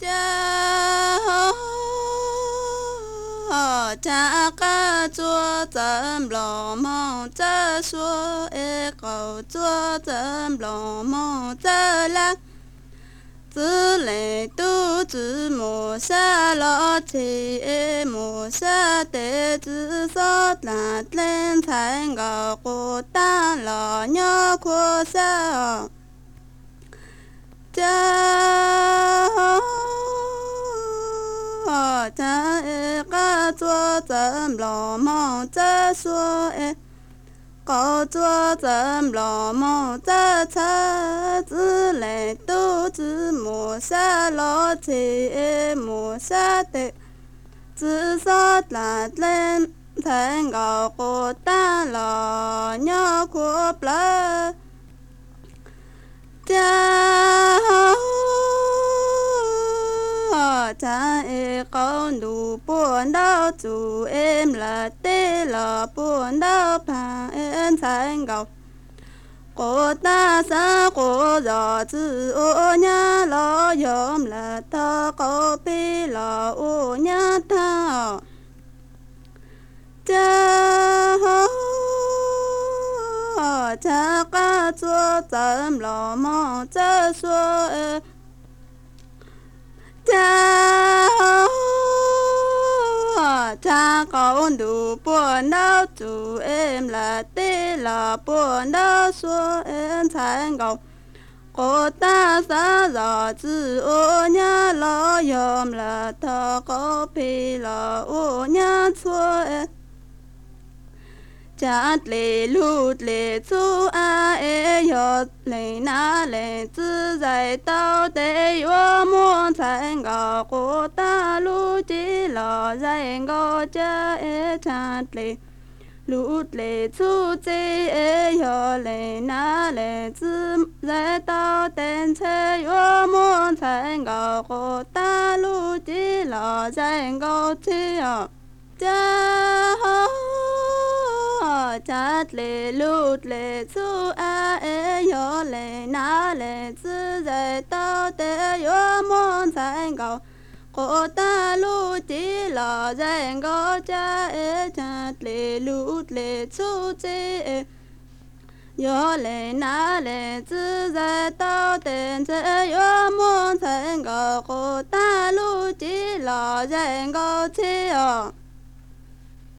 家家家做着老梦者说哎我做着老梦者啦子类都子母心老齐哎母心对子少那真才搞孤单老娘苦笑家我咱一个做咱老毛再说哎，搞做咱老毛再车子来都是磨砂老菜哎磨的，至少咱咱才熬过大老娘苦不？咱。讲路半道阻，恩拉得老半道盘，俺才搞。我打算过日子，我娘老用了他高背了，我娘他家家家做怎么这说？Có ôn đủ buồn đau chủ em là tê là buồn đau số em thành công. Cô ta xa gió chữ ô nhá lo yom là ta có pi là ô nhá chua em. Chát lệ lụt lệ chú a e yo lệ na lệ chữ dạy tao tê yo muôn thành công cô ta lụt chỉ lo dai go cha e chan le lu le chu che e yo le na le zi zai tao ten che yo mo cai go go ta lu ji lo dai go chi yo cha ho cha le lu le chu a e yo le na le zi zai tao te yo mo cai go 大路的老人我家儿子来路来出走，要来哪来自在到等着要莫成个我大路的老人我走。